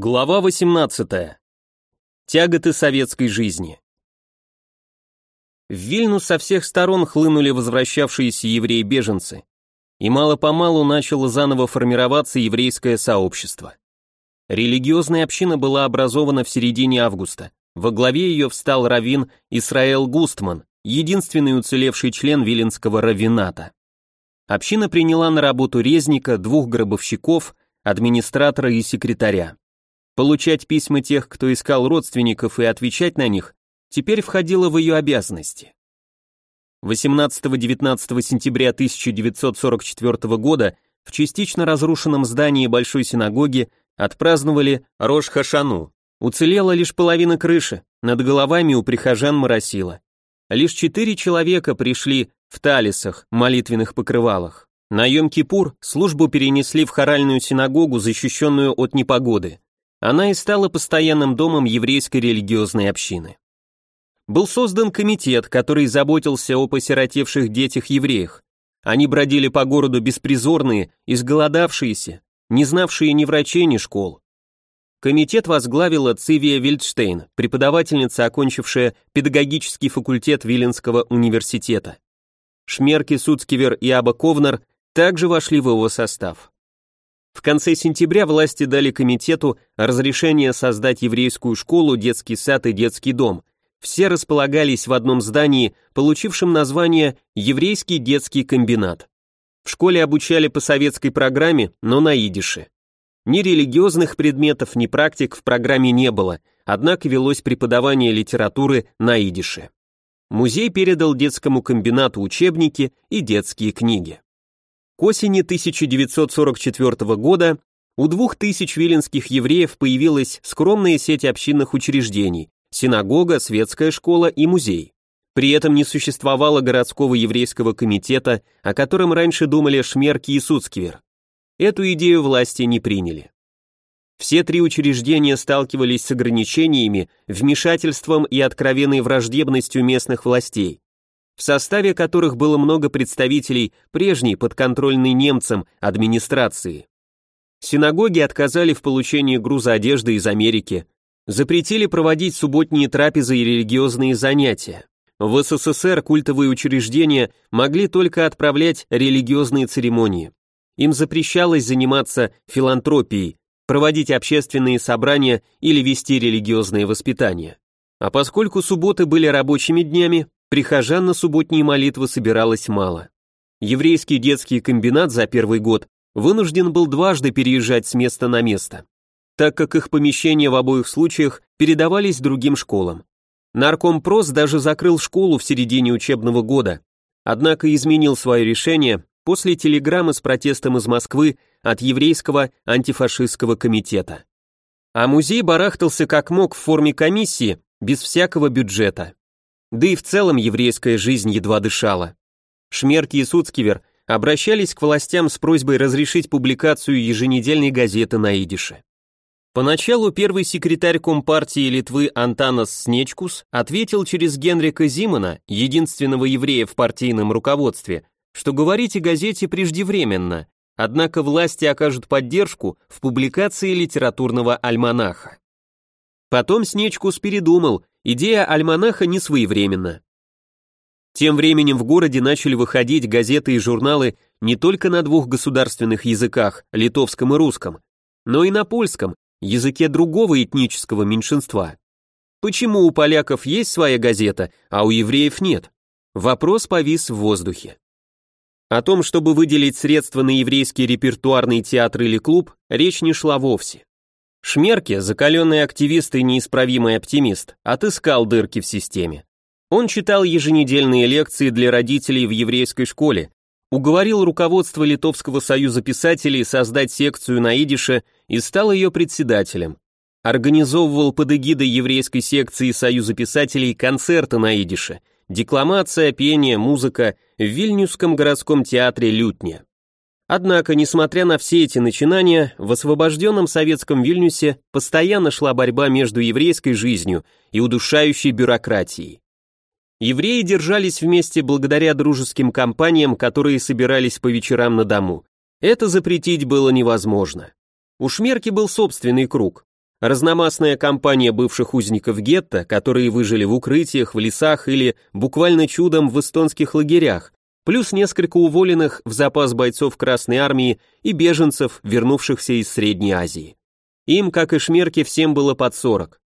Глава 18. Тяготы советской жизни. В Вильну со всех сторон хлынули возвращавшиеся евреи-беженцы, и мало-помалу начало заново формироваться еврейское сообщество. Религиозная община была образована в середине августа. Во главе ее встал раввин Исраэл Густман, единственный уцелевший член Виленского раввината. Община приняла на работу резника, двух гробовщиков, администратора и секретаря. Получать письма тех, кто искал родственников и отвечать на них, теперь входило в ее обязанности. 18-19 сентября 1944 года в частично разрушенном здании Большой синагоги отпраздновали Рош-Хашану. Уцелела лишь половина крыши, над головами у прихожан моросило. Лишь четыре человека пришли в талисах, молитвенных покрывалах. На Йом-Кипур службу перенесли в хоральную синагогу, защищенную от непогоды. Она и стала постоянным домом еврейской религиозной общины. Был создан комитет, который заботился о посиротевших детях-евреях. Они бродили по городу беспризорные, изголодавшиеся, не знавшие ни врачей, ни школ. Комитет возглавила Цивия Вильдштейн, преподавательница, окончившая педагогический факультет Виленского университета. Шмерки, Суцкивер и Аба Ковнер также вошли в его состав. В конце сентября власти дали комитету разрешение создать еврейскую школу, детский сад и детский дом. Все располагались в одном здании, получившем название «Еврейский детский комбинат». В школе обучали по советской программе, но на идише. Ни религиозных предметов, ни практик в программе не было, однако велось преподавание литературы на идише. Музей передал детскому комбинату учебники и детские книги. К осени 1944 года у двух тысяч виленских евреев появилась скромная сеть общинных учреждений – синагога, светская школа и музей. При этом не существовало городского еврейского комитета, о котором раньше думали Шмерки и Суцкивер. Эту идею власти не приняли. Все три учреждения сталкивались с ограничениями, вмешательством и откровенной враждебностью местных властей в составе которых было много представителей прежней подконтрольной немцам администрации. Синагоги отказали в получении груза одежды из Америки, запретили проводить субботние трапезы и религиозные занятия. В СССР культовые учреждения могли только отправлять религиозные церемонии. Им запрещалось заниматься филантропией, проводить общественные собрания или вести религиозное воспитание. А поскольку субботы были рабочими днями, Прихожан на субботние молитвы собиралось мало. Еврейский детский комбинат за первый год вынужден был дважды переезжать с места на место, так как их помещения в обоих случаях передавались другим школам. Наркомпрос даже закрыл школу в середине учебного года, однако изменил свое решение после телеграммы с протестом из Москвы от еврейского антифашистского комитета. А музей барахтался как мог в форме комиссии, без всякого бюджета. Да и в целом еврейская жизнь едва дышала. Шмерки и Суцкивер обращались к властям с просьбой разрешить публикацию еженедельной газеты на идише. Поначалу первый секретарь Компартии Литвы Антанас Снечкус ответил через Генрика Зимана, единственного еврея в партийном руководстве, что говорить о газете преждевременно, однако власти окажут поддержку в публикации литературного альманаха. Потом Снечкус передумал Идея альманаха не своевременна. Тем временем в городе начали выходить газеты и журналы не только на двух государственных языках, литовском и русском, но и на польском, языке другого этнического меньшинства. Почему у поляков есть своя газета, а у евреев нет? Вопрос повис в воздухе. О том, чтобы выделить средства на еврейский репертуарный театр или клуб, речь не шла вовсе. Шмерке, закаленный активист и неисправимый оптимист, отыскал дырки в системе. Он читал еженедельные лекции для родителей в еврейской школе, уговорил руководство Литовского союза писателей создать секцию на идише и стал ее председателем. Организовывал под эгидой еврейской секции Союза писателей концерты на идише, декламация, пение, музыка в Вильнюсском городском театре «Лютня». Однако, несмотря на все эти начинания, в освобожденном советском Вильнюсе постоянно шла борьба между еврейской жизнью и удушающей бюрократией. Евреи держались вместе благодаря дружеским компаниям, которые собирались по вечерам на дому. Это запретить было невозможно. У Шмерки был собственный круг. разномастная компания бывших узников гетто, которые выжили в укрытиях, в лесах или буквально чудом в эстонских лагерях, плюс несколько уволенных в запас бойцов Красной Армии и беженцев, вернувшихся из Средней Азии. Им, как и Шмерке, всем было под 40.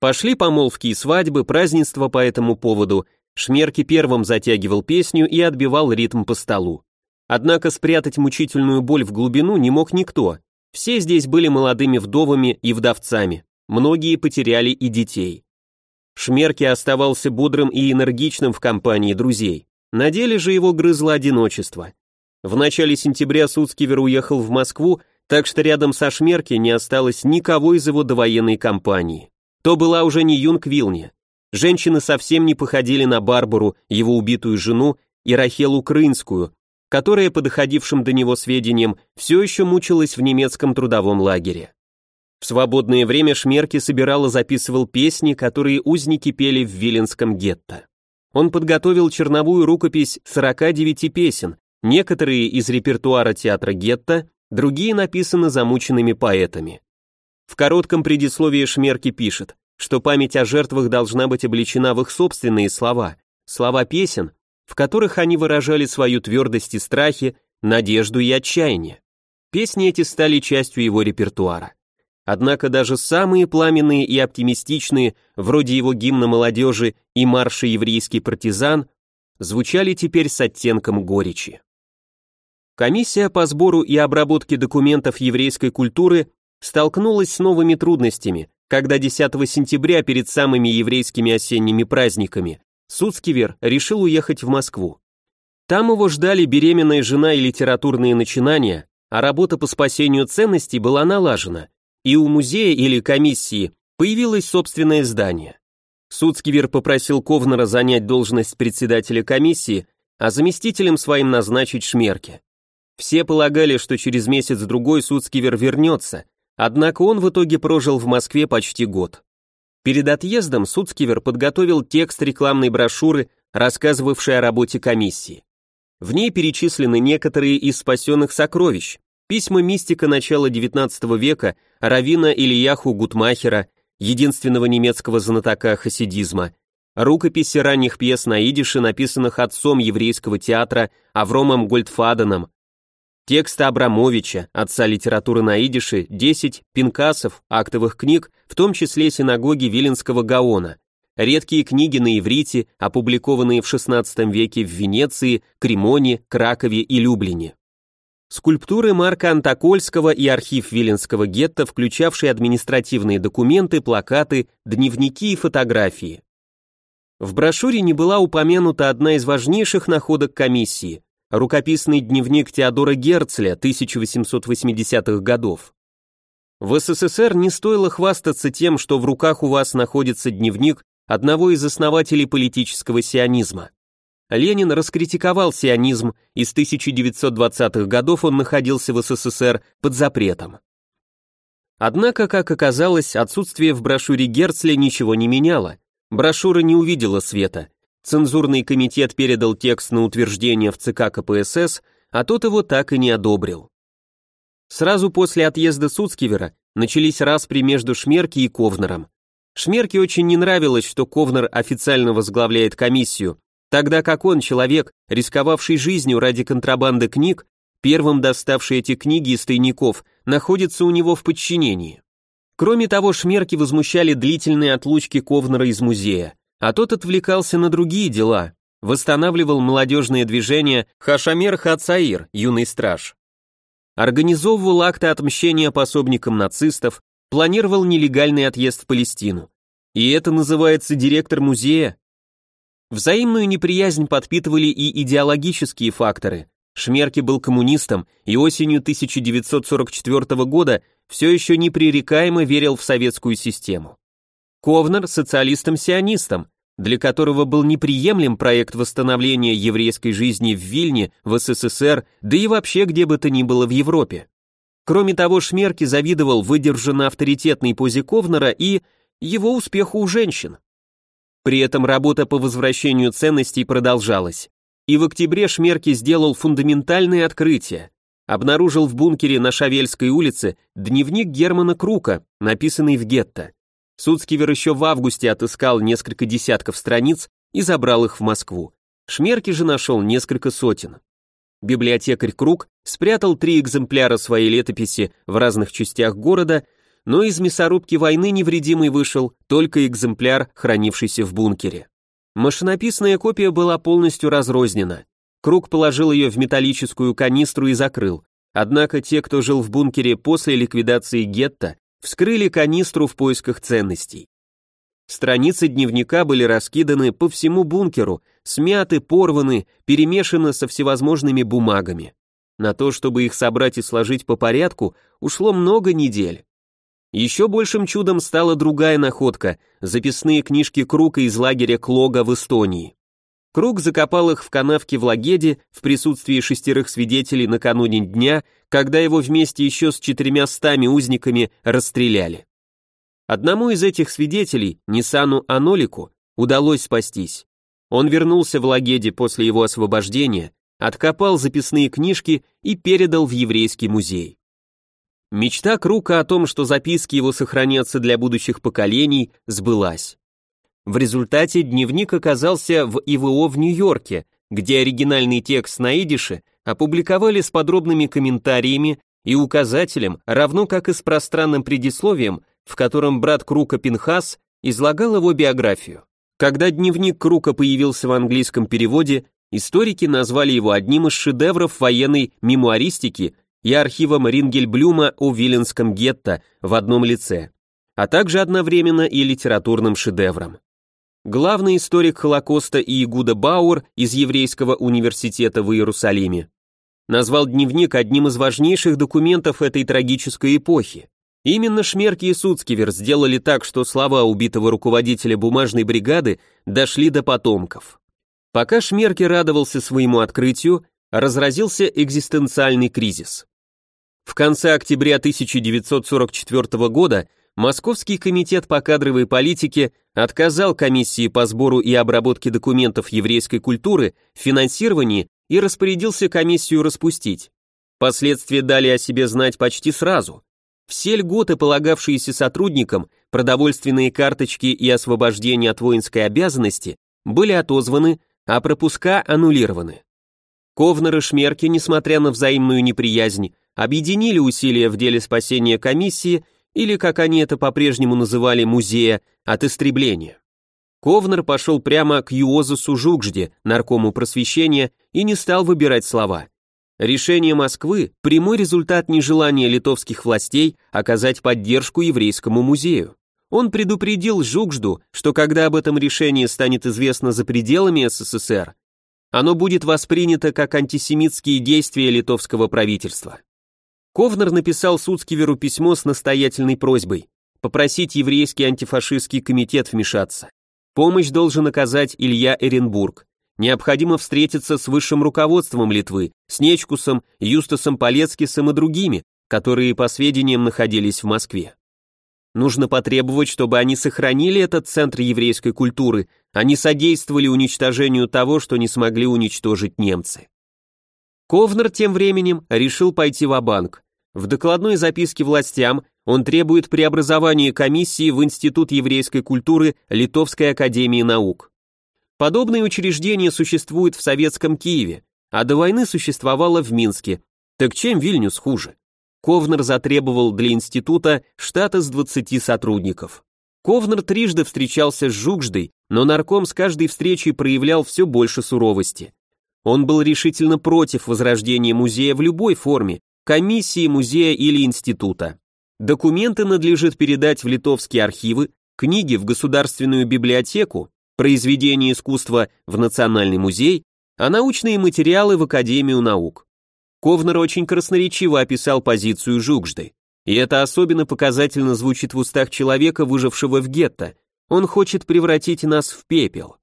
Пошли помолвки и свадьбы, празднества по этому поводу, Шмерки первым затягивал песню и отбивал ритм по столу. Однако спрятать мучительную боль в глубину не мог никто. Все здесь были молодыми вдовами и вдовцами. Многие потеряли и детей. Шмерки оставался бодрым и энергичным в компании друзей. На деле же его грызло одиночество. В начале сентября Суцкивер уехал в Москву, так что рядом со Шмерки не осталось никого из его довоенной компании. То была уже не Юнг Вилни. Женщины совсем не походили на Барбару, его убитую жену, и Рахелу Крынскую, которая, по доходившим до него сведениям, все еще мучилась в немецком трудовом лагере. В свободное время Шмерки собирал и записывал песни, которые узники пели в Виленском гетто. Он подготовил черновую рукопись 49 песен, некоторые из репертуара театра гетто, другие написаны замученными поэтами. В коротком предисловии Шмерки пишет, что память о жертвах должна быть обличена в их собственные слова, слова песен, в которых они выражали свою твердость и страхи, надежду и отчаяние. Песни эти стали частью его репертуара. Однако даже самые пламенные и оптимистичные, вроде его гимна молодежи и марша «Еврейский партизан», звучали теперь с оттенком горечи. Комиссия по сбору и обработке документов еврейской культуры столкнулась с новыми трудностями, когда 10 сентября перед самыми еврейскими осенними праздниками Суцкивер решил уехать в Москву. Там его ждали беременная жена и литературные начинания, а работа по спасению ценностей была налажена, и у музея или комиссии появилось собственное здание. Суцкивер попросил Ковнера занять должность председателя комиссии, а заместителем своим назначить Шмерке. Все полагали, что через месяц-другой Суцкивер вернется, однако он в итоге прожил в Москве почти год. Перед отъездом Суцкивер подготовил текст рекламной брошюры, рассказывавшей о работе комиссии. В ней перечислены некоторые из спасенных сокровищ, письма мистика начала XIX века Равина Ильяху Гутмахера, единственного немецкого знатока хасидизма, рукописи ранних пьес на идише, написанных отцом еврейского театра Авромом Гольдфаденом, Тексты Абрамовича, отца литературы на идише, 10 пинкасов, актовых книг, в том числе синагоги Виленского Гаона, редкие книги на иврите, опубликованные в XVI веке в Венеции, Кремоне, Кракове и Люблине. Скульптуры Марка Антокольского и архив Виленского гетто, включавшие административные документы, плакаты, дневники и фотографии. В брошюре не была упомянута одна из важнейших находок комиссии рукописный дневник Теодора Герцля 1880-х годов. В СССР не стоило хвастаться тем, что в руках у вас находится дневник одного из основателей политического сионизма. Ленин раскритиковал сионизм, и с 1920-х годов он находился в СССР под запретом. Однако, как оказалось, отсутствие в брошюре Герцля ничего не меняло. Брошюра не увидела света, Цензурный комитет передал текст на утверждение в ЦК КПСС, а тот его так и не одобрил. Сразу после отъезда Суцкивера начались распри между Шмерки и Ковнером. Шмерке очень не нравилось, что Ковнер официально возглавляет комиссию, тогда как он, человек, рисковавший жизнью ради контрабанды книг, первым доставший эти книги из тайников, находится у него в подчинении. Кроме того, Шмерки возмущали длительные отлучки Ковнера из музея а тот отвлекался на другие дела, восстанавливал молодежные движения Хашамер Хацаир, юный страж. Организовывал акты отмщения пособникам нацистов, планировал нелегальный отъезд в Палестину. И это называется директор музея? Взаимную неприязнь подпитывали и идеологические факторы. Шмерки был коммунистом и осенью 1944 года все еще непререкаемо верил в советскую систему. Ковнер социалистом-сионистом, для которого был неприемлем проект восстановления еврейской жизни в Вильне, в СССР, да и вообще где бы то ни было в Европе. Кроме того, Шмерки завидовал выдержанно авторитетной позе Ковнера и его успеху у женщин. При этом работа по возвращению ценностей продолжалась. И в октябре Шмерки сделал фундаментальное открытие. обнаружил в бункере на Шавельской улице дневник Германа Крука, написанный в гетто. Суцкивер еще в августе отыскал несколько десятков страниц и забрал их в Москву. Шмерки же нашел несколько сотен. Библиотекарь Круг спрятал три экземпляра своей летописи в разных частях города, но из мясорубки войны невредимый вышел только экземпляр, хранившийся в бункере. Машинописная копия была полностью разрознена. Круг положил ее в металлическую канистру и закрыл. Однако те, кто жил в бункере после ликвидации гетто, вскрыли канистру в поисках ценностей. Страницы дневника были раскиданы по всему бункеру, смяты, порваны, перемешаны со всевозможными бумагами. На то, чтобы их собрать и сложить по порядку, ушло много недель. Еще большим чудом стала другая находка – записные книжки Крука из лагеря Клога в Эстонии. Круг закопал их в канавке в Лагеде в присутствии шестерых свидетелей накануне дня, когда его вместе еще с четырьмя стами узниками расстреляли. Одному из этих свидетелей, Нисану Анолику, удалось спастись. Он вернулся в Лагеде после его освобождения, откопал записные книжки и передал в еврейский музей. Мечта Крука о том, что записки его сохранятся для будущих поколений, сбылась. В результате дневник оказался в ИВО в Нью-Йорке, где оригинальный текст на идише опубликовали с подробными комментариями и указателем, равно как и с пространным предисловием, в котором брат Крука Пинхас излагал его биографию. Когда дневник Крука появился в английском переводе, историки назвали его одним из шедевров военной мемуаристики и архивом Рингельблюма о Виленском гетто в одном лице, а также одновременно и литературным шедевром. Главный историк Холокоста Иегуда Бауэр из Еврейского университета в Иерусалиме назвал дневник одним из важнейших документов этой трагической эпохи. Именно Шмерки и Суцкивер сделали так, что слова убитого руководителя бумажной бригады дошли до потомков. Пока Шмерки радовался своему открытию, разразился экзистенциальный кризис. В конце октября 1944 года Московский комитет по кадровой политике отказал комиссии по сбору и обработке документов еврейской культуры в финансировании и распорядился комиссию распустить. Последствия дали о себе знать почти сразу. Все льготы, полагавшиеся сотрудникам, продовольственные карточки и освобождение от воинской обязанности, были отозваны, а пропуска аннулированы. Ковнер и Шмерки, несмотря на взаимную неприязнь, объединили усилия в деле спасения комиссии или, как они это по-прежнему называли, музея, от истребления. Ковнер пошел прямо к Юозусу Жукжде, наркому просвещения, и не стал выбирать слова. Решение Москвы – прямой результат нежелания литовских властей оказать поддержку еврейскому музею. Он предупредил Жукжду, что когда об этом решении станет известно за пределами СССР, оно будет воспринято как антисемитские действия литовского правительства. Ковнер написал Суцкиверу письмо с настоятельной просьбой попросить еврейский антифашистский комитет вмешаться. Помощь должен оказать Илья Эренбург. Необходимо встретиться с высшим руководством Литвы, с Нечкусом, Юстасом Полецкисом и другими, которые, по сведениям, находились в Москве. Нужно потребовать, чтобы они сохранили этот центр еврейской культуры, а не содействовали уничтожению того, что не смогли уничтожить немцы. Ковнер тем временем решил пойти в банк В докладной записке властям он требует преобразования комиссии в Институт еврейской культуры Литовской академии наук. Подобные учреждения существуют в советском Киеве, а до войны существовало в Минске. Так чем Вильнюс хуже? Ковнер затребовал для института штат из 20 сотрудников. Ковнер трижды встречался с Жукждой, но нарком с каждой встречей проявлял все больше суровости. Он был решительно против возрождения музея в любой форме, комиссии, музея или института. Документы надлежит передать в литовские архивы, книги в Государственную библиотеку, произведения искусства в Национальный музей, а научные материалы в Академию наук. Ковнер очень красноречиво описал позицию Жукжды. И это особенно показательно звучит в устах человека, выжившего в гетто. Он хочет превратить нас в пепел.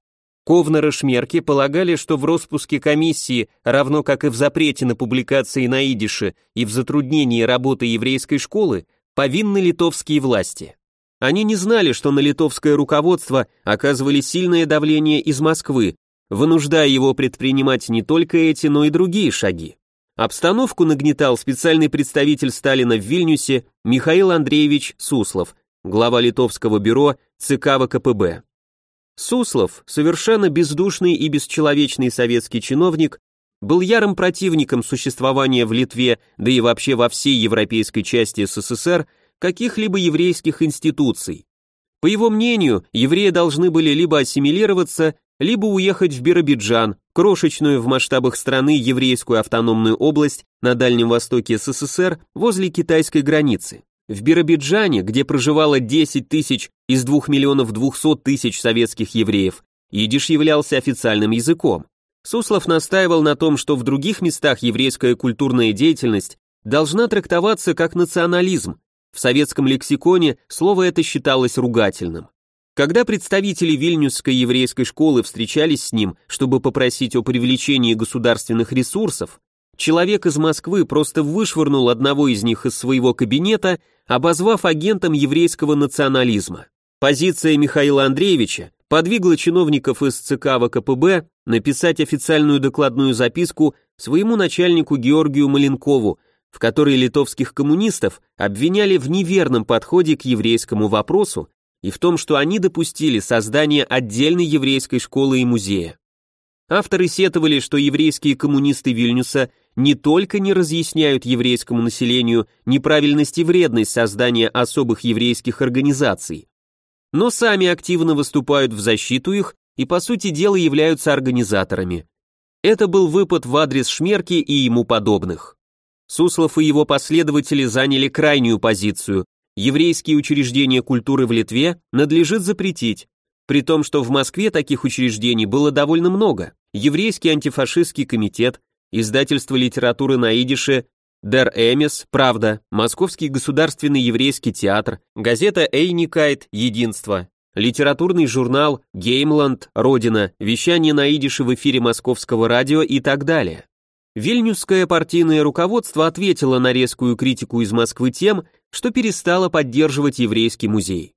Ковнер и Шмерки полагали, что в распуске комиссии, равно как и в запрете на публикации на идише и в затруднении работы еврейской школы, повинны литовские власти. Они не знали, что на литовское руководство оказывали сильное давление из Москвы, вынуждая его предпринимать не только эти, но и другие шаги. Обстановку нагнетал специальный представитель Сталина в Вильнюсе Михаил Андреевич Суслов, глава литовского бюро ЦК ВКПБ. Суслов, совершенно бездушный и бесчеловечный советский чиновник, был ярым противником существования в Литве, да и вообще во всей европейской части СССР, каких-либо еврейских институций. По его мнению, евреи должны были либо ассимилироваться, либо уехать в Биробиджан, крошечную в масштабах страны еврейскую автономную область на Дальнем Востоке СССР возле китайской границы. В Биробиджане, где проживало 10 тысяч из 2 миллионов 200 тысяч советских евреев, идиш являлся официальным языком. Суслов настаивал на том, что в других местах еврейская культурная деятельность должна трактоваться как национализм. В советском лексиконе слово это считалось ругательным. Когда представители Вильнюсской еврейской школы встречались с ним, чтобы попросить о привлечении государственных ресурсов, человек из Москвы просто вышвырнул одного из них из своего кабинета, обозвав агентом еврейского национализма. Позиция Михаила Андреевича подвигла чиновников из ЦК ВКПБ написать официальную докладную записку своему начальнику Георгию Маленкову, в которой литовских коммунистов обвиняли в неверном подходе к еврейскому вопросу и в том, что они допустили создание отдельной еврейской школы и музея. Авторы сетовали, что еврейские коммунисты Вильнюса не только не разъясняют еврейскому населению неправильность и вредность создания особых еврейских организаций, но сами активно выступают в защиту их и по сути дела являются организаторами. Это был выпад в адрес Шмерки и ему подобных. Суслов и его последователи заняли крайнюю позицию, еврейские учреждения культуры в Литве надлежит запретить, при том, что в Москве таких учреждений было довольно много. Еврейский антифашистский комитет, издательство литературы на идише Дер Эмис, Правда, Московский государственный еврейский театр, газета Эйникайт, Единство, литературный журнал Геймланд, Родина, вещание на идише в эфире московского радио и так далее. Вильнюсское партийное руководство ответило на резкую критику из Москвы тем, что перестало поддерживать еврейский музей.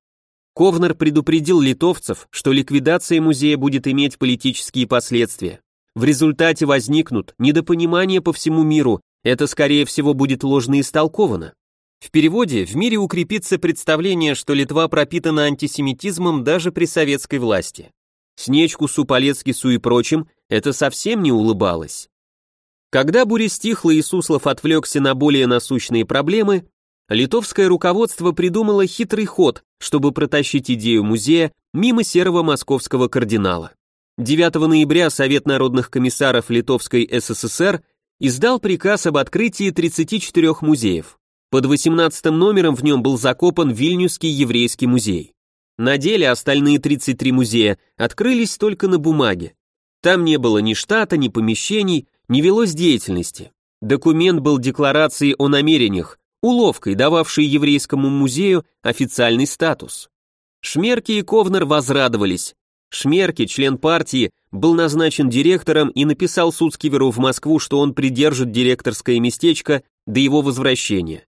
Ковнер предупредил литовцев, что ликвидация музея будет иметь политические последствия. В результате возникнут недопонимания по всему миру, это скорее всего будет ложно истолковано. В переводе в мире укрепится представление, что Литва пропитана антисемитизмом даже при советской власти. Снечку, Суполецкису и прочим это совсем не улыбалось. Когда буря стихла и Суслов отвлекся на более насущные проблемы, литовское руководство придумало хитрый ход, чтобы протащить идею музея мимо серого московского кардинала. 9 ноября Совет народных комиссаров Литовской СССР издал приказ об открытии 34 музеев. Под 18 номером в нем был закопан Вильнюсский еврейский музей. На деле остальные 33 музея открылись только на бумаге. Там не было ни штата, ни помещений, не велось деятельности. Документ был декларацией о намерениях, уловкой, дававшей еврейскому музею официальный статус. Шмерки и Ковнер возрадовались. Шмерки, член партии, был назначен директором и написал Суцкиверу в Москву, что он придержит директорское местечко до его возвращения.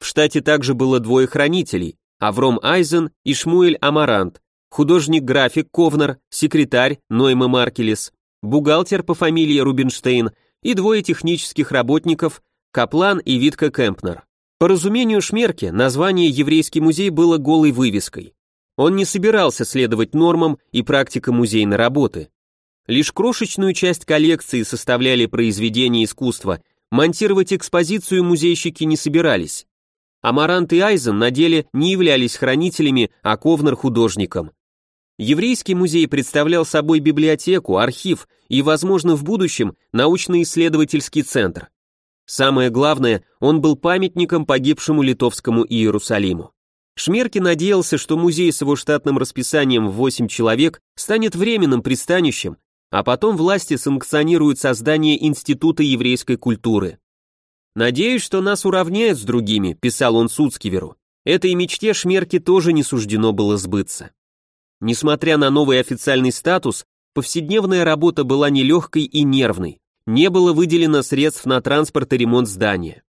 В штате также было двое хранителей, Авром Айзен и Шмуэль Амарант, художник-график Ковнер, секретарь Нойма Маркелес, бухгалтер по фамилии Рубинштейн и двое технических работников Каплан и Витка Кемпнер. По разумению Шмерке, название «Еврейский музей» было голой вывеской. Он не собирался следовать нормам и практикам музейной работы. Лишь крошечную часть коллекции составляли произведения искусства, монтировать экспозицию музейщики не собирались. Амарант и Айзен на деле не являлись хранителями, а Ковнер художником. Еврейский музей представлял собой библиотеку, архив и, возможно, в будущем научно-исследовательский центр. Самое главное, он был памятником погибшему литовскому Иерусалиму. Шмерки надеялся, что музей с его штатным расписанием в 8 человек станет временным пристанищем, а потом власти санкционируют создание Института еврейской культуры. «Надеюсь, что нас уравняют с другими», – писал он Суцкиверу. Этой мечте Шмерки тоже не суждено было сбыться. Несмотря на новый официальный статус, повседневная работа была нелегкой и нервной не было выделено средств на транспорт и ремонт здания.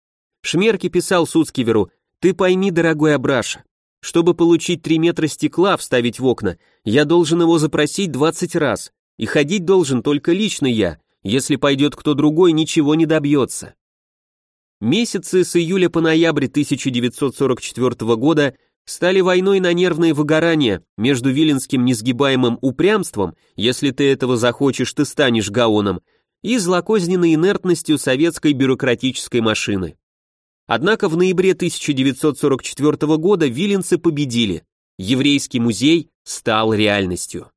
Шмерки писал Суцкиверу, «Ты пойми, дорогой Абраша, чтобы получить 3 метра стекла вставить в окна, я должен его запросить 20 раз, и ходить должен только лично я, если пойдет кто другой, ничего не добьется. Месяцы с июля по ноябрь 1944 года стали войной на нервное выгорание между виленским несгибаемым упрямством, если ты этого захочешь, ты станешь гаоном, и злокозненной инертностью советской бюрократической машины. Однако в ноябре 1944 года виленцы победили. Еврейский музей стал реальностью.